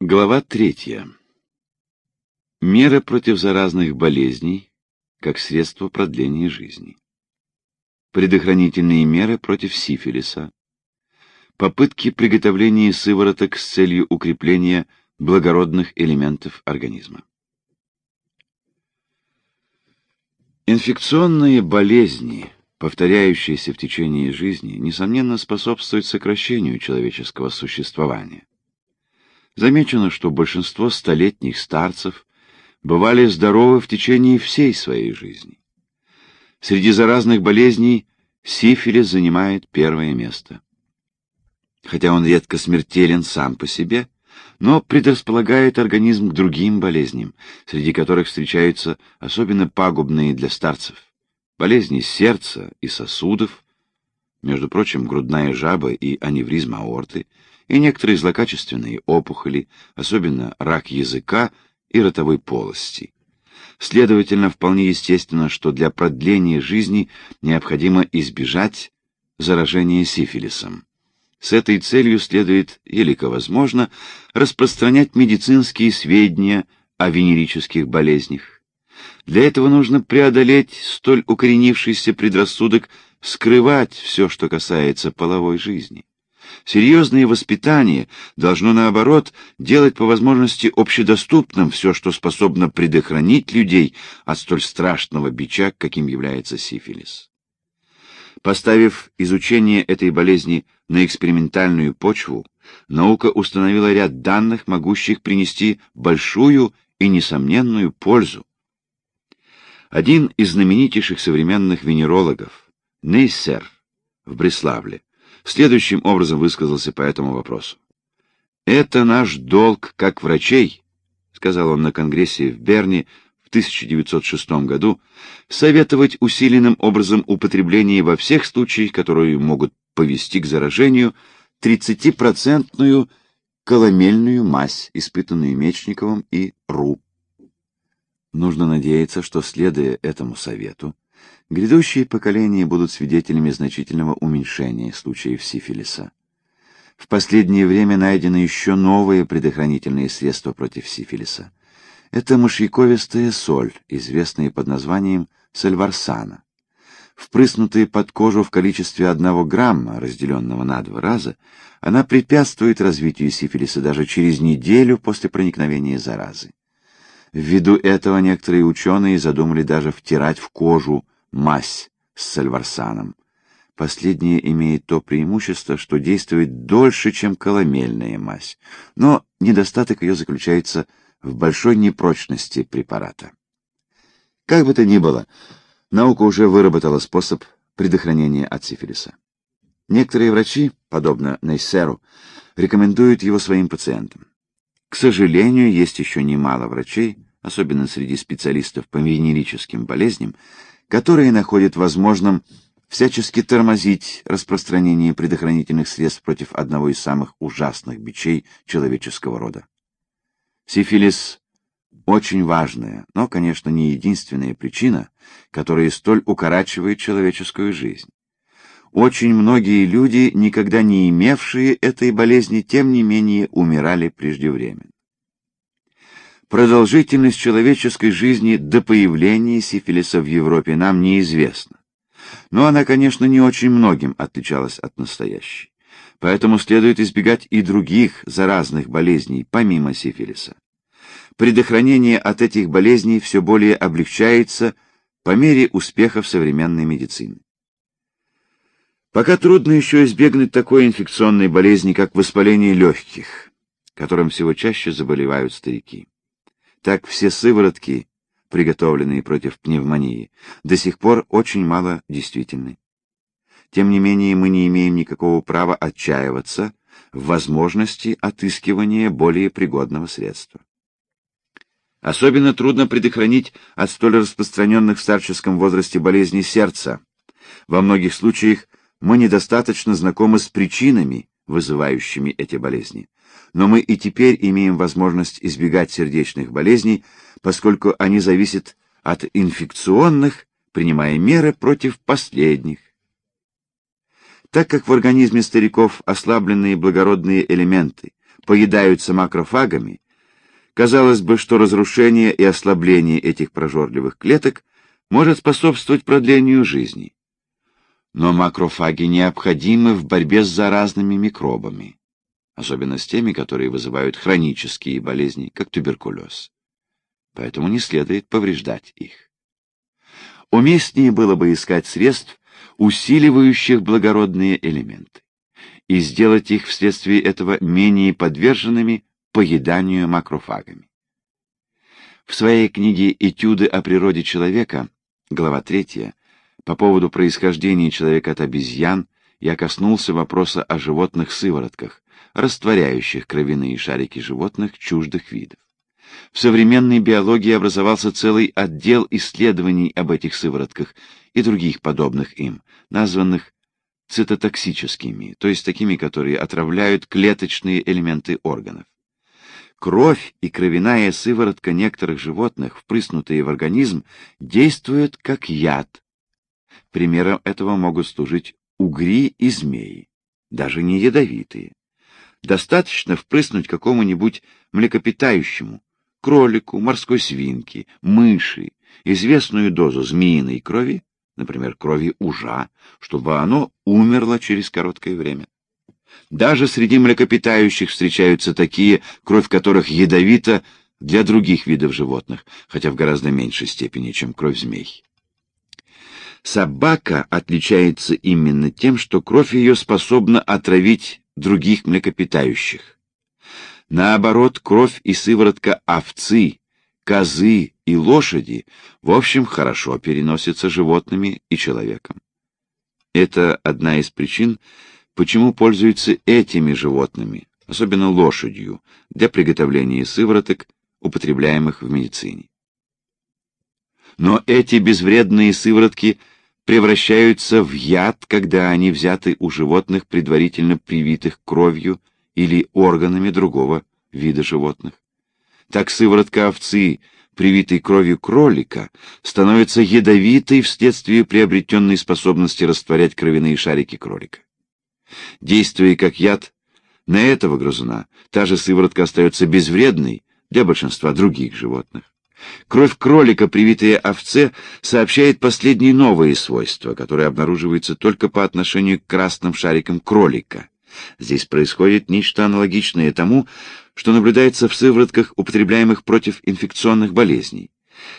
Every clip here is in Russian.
Глава третья. Меры против заразных болезней как средство продления жизни. Предохранительные меры против сифилиса. Попытки приготовления сывороток с целью укрепления благородных элементов организма. Инфекционные болезни, повторяющиеся в течение жизни, несомненно способствуют сокращению человеческого существования. Замечено, что большинство столетних старцев бывали здоровы в течение всей своей жизни. Среди заразных болезней сифилис занимает первое место. Хотя он редко смертелен сам по себе, но предрасполагает организм к другим болезням, среди которых встречаются особенно пагубные для старцев. Болезни сердца и сосудов, между прочим, грудная жаба и аневризма аорты – и некоторые злокачественные опухоли, особенно рак языка и ротовой полости. Следовательно, вполне естественно, что для продления жизни необходимо избежать заражения сифилисом. С этой целью следует, елико возможно, распространять медицинские сведения о венерических болезнях. Для этого нужно преодолеть столь укоренившийся предрассудок скрывать все, что касается половой жизни. Серьезное воспитание должно, наоборот, делать по возможности общедоступным все, что способно предохранить людей от столь страшного бича, каким является сифилис. Поставив изучение этой болезни на экспериментальную почву, наука установила ряд данных, могущих принести большую и несомненную пользу. Один из знаменитейших современных венерологов, Нейсер, в Бреславле, следующим образом высказался по этому вопросу. «Это наш долг как врачей», — сказал он на Конгрессе в Берне в 1906 году, советовать усиленным образом употребление во всех случаях, которые могут повести к заражению, 30-процентную коломельную мазь, испытанную Мечниковым и Ру. Нужно надеяться, что, следуя этому совету, Грядущие поколения будут свидетелями значительного уменьшения случаев сифилиса. В последнее время найдены еще новые предохранительные средства против сифилиса. Это мышьяковистая соль, известная под названием сальварсана. Впрыснутая под кожу в количестве одного грамма, разделенного на два раза, она препятствует развитию сифилиса даже через неделю после проникновения заразы. Ввиду этого некоторые ученые задумали даже втирать в кожу мазь с сальварсаном. Последняя имеет то преимущество, что действует дольше, чем коломельная мазь, но недостаток ее заключается в большой непрочности препарата. Как бы то ни было, наука уже выработала способ предохранения от сифилиса. Некоторые врачи, подобно Нейсеру, рекомендуют его своим пациентам. К сожалению, есть еще немало врачей, особенно среди специалистов по венерическим болезням, которые находят возможным всячески тормозить распространение предохранительных средств против одного из самых ужасных бичей человеческого рода. Сифилис – очень важная, но, конечно, не единственная причина, которая столь укорачивает человеческую жизнь. Очень многие люди, никогда не имевшие этой болезни, тем не менее умирали преждевременно. Продолжительность человеческой жизни до появления сифилиса в Европе нам неизвестна. Но она, конечно, не очень многим отличалась от настоящей. Поэтому следует избегать и других заразных болезней, помимо сифилиса. Предохранение от этих болезней все более облегчается по мере успехов современной медицины. Пока трудно еще избегнуть такой инфекционной болезни, как воспаление легких, которым всего чаще заболевают старики так все сыворотки, приготовленные против пневмонии, до сих пор очень мало действительны. Тем не менее, мы не имеем никакого права отчаиваться в возможности отыскивания более пригодного средства. Особенно трудно предохранить от столь распространенных в старческом возрасте болезней сердца. Во многих случаях мы недостаточно знакомы с причинами, вызывающими эти болезни но мы и теперь имеем возможность избегать сердечных болезней, поскольку они зависят от инфекционных, принимая меры против последних. Так как в организме стариков ослабленные благородные элементы, поедаются макрофагами, казалось бы, что разрушение и ослабление этих прожорливых клеток может способствовать продлению жизни. Но макрофаги необходимы в борьбе с заразными микробами, особенно с теми, которые вызывают хронические болезни, как туберкулез. Поэтому не следует повреждать их. Уместнее было бы искать средств, усиливающих благородные элементы, и сделать их вследствие этого менее подверженными поеданию макрофагами. В своей книге «Этюды о природе человека», глава 3, по поводу происхождения человека от обезьян, я коснулся вопроса о животных-сыворотках, растворяющих кровяные шарики животных чуждых видов. В современной биологии образовался целый отдел исследований об этих сыворотках и других подобных им, названных цитотоксическими, то есть такими, которые отравляют клеточные элементы органов. Кровь и кровяная сыворотка некоторых животных, впрыснутые в организм, действуют как яд. Примером этого могут служить угри и змеи, даже не ядовитые. Достаточно впрыснуть какому-нибудь млекопитающему, кролику, морской свинке, мыши, известную дозу змеиной крови, например, крови ужа, чтобы оно умерло через короткое время. Даже среди млекопитающих встречаются такие, кровь которых ядовита для других видов животных, хотя в гораздо меньшей степени, чем кровь змей. Собака отличается именно тем, что кровь ее способна отравить других млекопитающих. Наоборот, кровь и сыворотка овцы, козы и лошади в общем хорошо переносятся животными и человеком. Это одна из причин, почему пользуются этими животными, особенно лошадью, для приготовления сывороток, употребляемых в медицине. Но эти безвредные сыворотки превращаются в яд, когда они взяты у животных, предварительно привитых кровью или органами другого вида животных. Так сыворотка овцы, привитой кровью кролика, становится ядовитой вследствие приобретенной способности растворять кровяные шарики кролика. Действуя как яд на этого грызуна, та же сыворотка остается безвредной для большинства других животных. Кровь кролика, привитая овце, сообщает последние новые свойства, которые обнаруживаются только по отношению к красным шарикам кролика. Здесь происходит нечто аналогичное тому, что наблюдается в сыворотках, употребляемых против инфекционных болезней.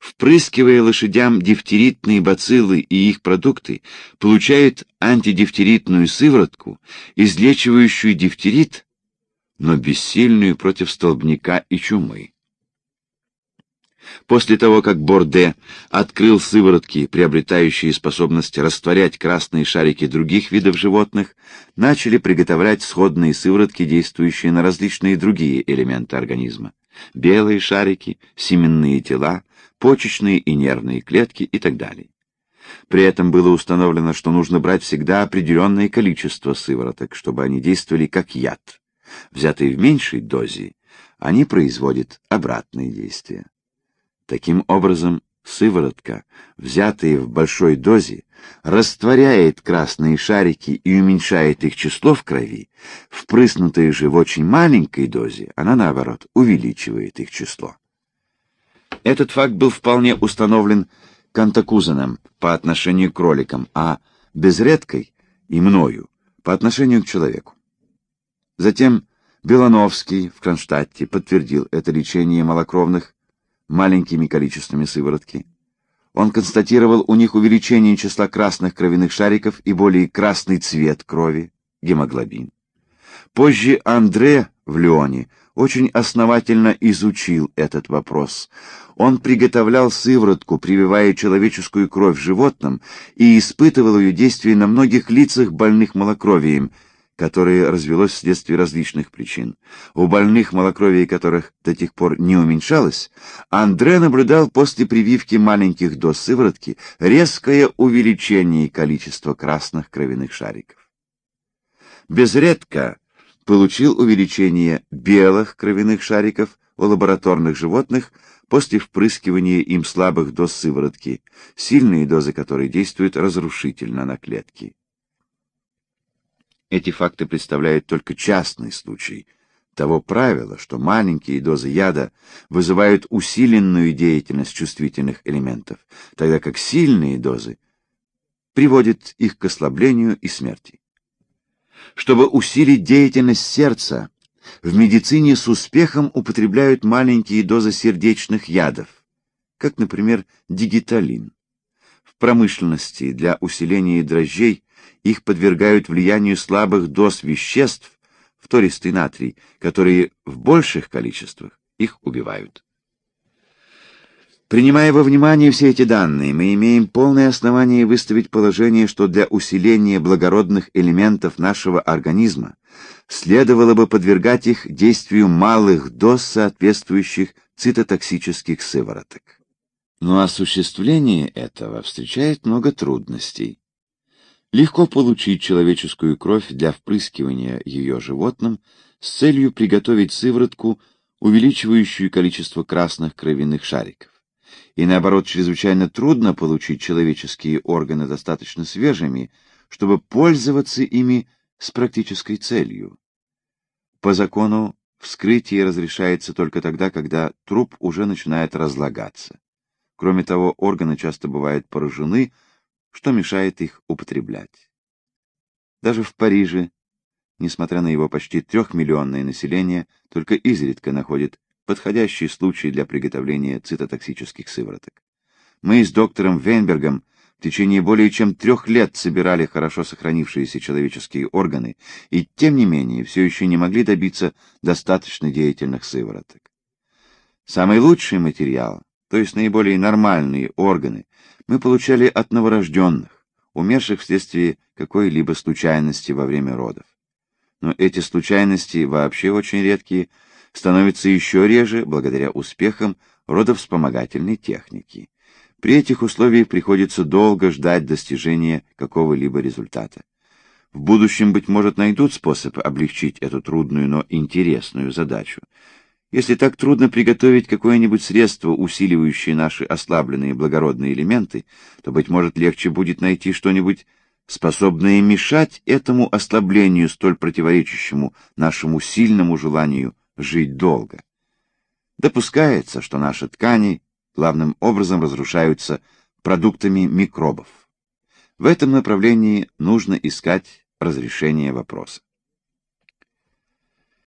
Впрыскивая лошадям дифтеритные бациллы и их продукты, получают антидифтеритную сыворотку, излечивающую дифтерит, но бессильную против столбняка и чумы. После того, как Борде открыл сыворотки, приобретающие способность растворять красные шарики других видов животных, начали приготовлять сходные сыворотки, действующие на различные другие элементы организма. Белые шарики, семенные тела, почечные и нервные клетки и так далее. При этом было установлено, что нужно брать всегда определенное количество сывороток, чтобы они действовали как яд. Взятые в меньшей дозе, они производят обратные действия. Таким образом, сыворотка, взятая в большой дозе, растворяет красные шарики и уменьшает их число в крови, впрыснутая же в очень маленькой дозе, она, наоборот, увеличивает их число. Этот факт был вполне установлен Кантакузеном по отношению к кроликам, а Безредкой и мною по отношению к человеку. Затем Белановский в Кронштадте подтвердил это лечение малокровных маленькими количествами сыворотки. Он констатировал у них увеличение числа красных кровяных шариков и более красный цвет крови, гемоглобин. Позже Андре в Лионе очень основательно изучил этот вопрос. Он приготовлял сыворотку, прививая человеческую кровь животным, и испытывал ее действие на многих лицах больных малокровием – которое развелось вследствие различных причин, у больных, малокровие которых до тех пор не уменьшалось, Андре наблюдал после прививки маленьких доз сыворотки резкое увеличение количества красных кровяных шариков. Безредко получил увеличение белых кровяных шариков у лабораторных животных после впрыскивания им слабых доз сыворотки, сильные дозы которой действуют разрушительно на клетки. Эти факты представляют только частный случай того правила, что маленькие дозы яда вызывают усиленную деятельность чувствительных элементов, тогда как сильные дозы приводят их к ослаблению и смерти. Чтобы усилить деятельность сердца, в медицине с успехом употребляют маленькие дозы сердечных ядов, как, например, дигиталин. В промышленности для усиления дрожжей их подвергают влиянию слабых доз веществ, фтористый натрий, которые в больших количествах их убивают. Принимая во внимание все эти данные, мы имеем полное основание выставить положение, что для усиления благородных элементов нашего организма следовало бы подвергать их действию малых доз соответствующих цитотоксических сывороток. Но осуществление этого встречает много трудностей. Легко получить человеческую кровь для впрыскивания ее животным с целью приготовить сыворотку, увеличивающую количество красных кровяных шариков. И наоборот, чрезвычайно трудно получить человеческие органы достаточно свежими, чтобы пользоваться ими с практической целью. По закону вскрытие разрешается только тогда, когда труп уже начинает разлагаться. Кроме того, органы часто бывают поражены, что мешает их употреблять. Даже в Париже, несмотря на его почти трехмиллионное население, только изредка находит подходящий случай для приготовления цитотоксических сывороток. Мы с доктором Вейнбергом в течение более чем трех лет собирали хорошо сохранившиеся человеческие органы и, тем не менее, все еще не могли добиться достаточно деятельных сывороток. Самый лучший материал, то есть наиболее нормальные органы, мы получали от новорожденных, умерших вследствие какой-либо случайности во время родов. Но эти случайности, вообще очень редкие, становятся еще реже благодаря успехам родовспомогательной техники. При этих условиях приходится долго ждать достижения какого-либо результата. В будущем, быть может, найдут способ облегчить эту трудную, но интересную задачу. Если так трудно приготовить какое-нибудь средство, усиливающее наши ослабленные благородные элементы, то, быть может, легче будет найти что-нибудь, способное мешать этому ослаблению, столь противоречащему нашему сильному желанию жить долго. Допускается, что наши ткани главным образом разрушаются продуктами микробов. В этом направлении нужно искать разрешение вопроса.